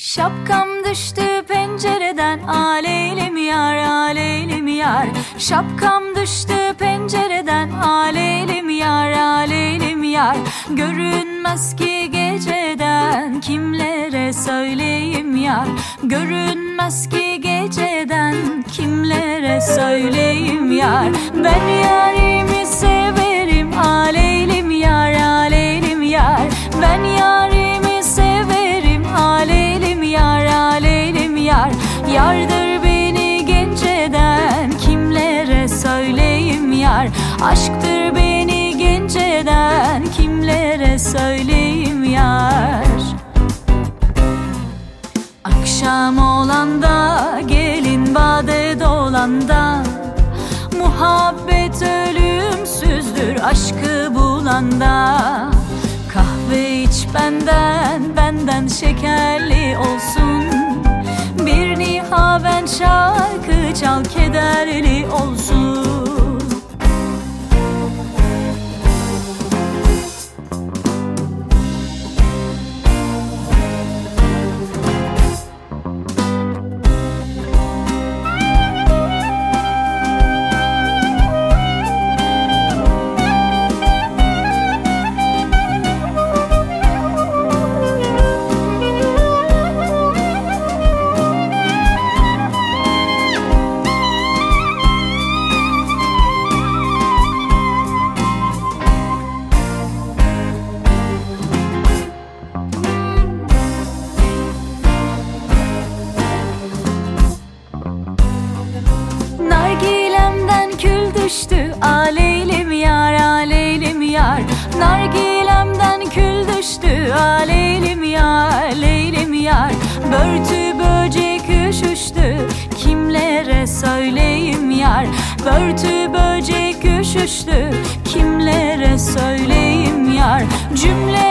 Şapkam düştü pencereden aleylim yar aleylim yar? Şapkam düştü pencereden aleylim yar aleylim yar? Görünmez ki geceden kimlere söyleyeyim yar? Görünmez ki geceden kimlere söyleyeyim yar? Ben Aşktır beni genceden kimlere söyleyeyim yar? Akşam olanda gelin bade dolanda Muhabbet ölümsüzdür aşkı bulanda. Kahve iç benden benden şekerli olsun. Bir nihaven şarkı çal kederli olsun düştü aleylim yar aleylim yar. Nargilemden kül düştü. Aleylim yar leylim yar. Börtü böcek üşüştü. Kimlere söyleyeyim yar? Börtü böcek üşüştü. Kimlere söyleyeyim yar? Cümle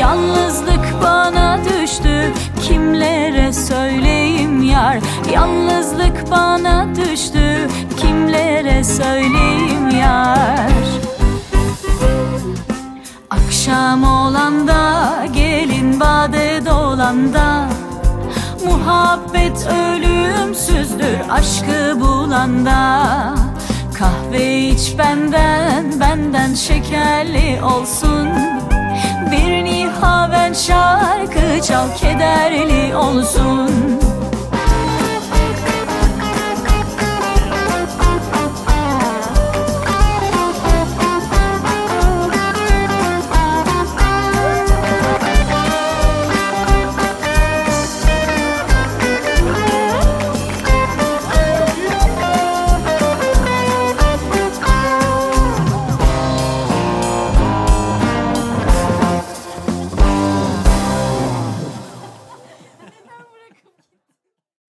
Yalnızlık bana düştü. Kimlere söyleyeyim yar? Yalnızlık bana düştü. Kimlere söyleyeyim yar? Akşam olanda gelin bade dolanda Muhabbet ölümsüzdür aşkı bulanda Kahve iç benden benden şekerli olsun. Bir nihaven şarkı çal kederli olsun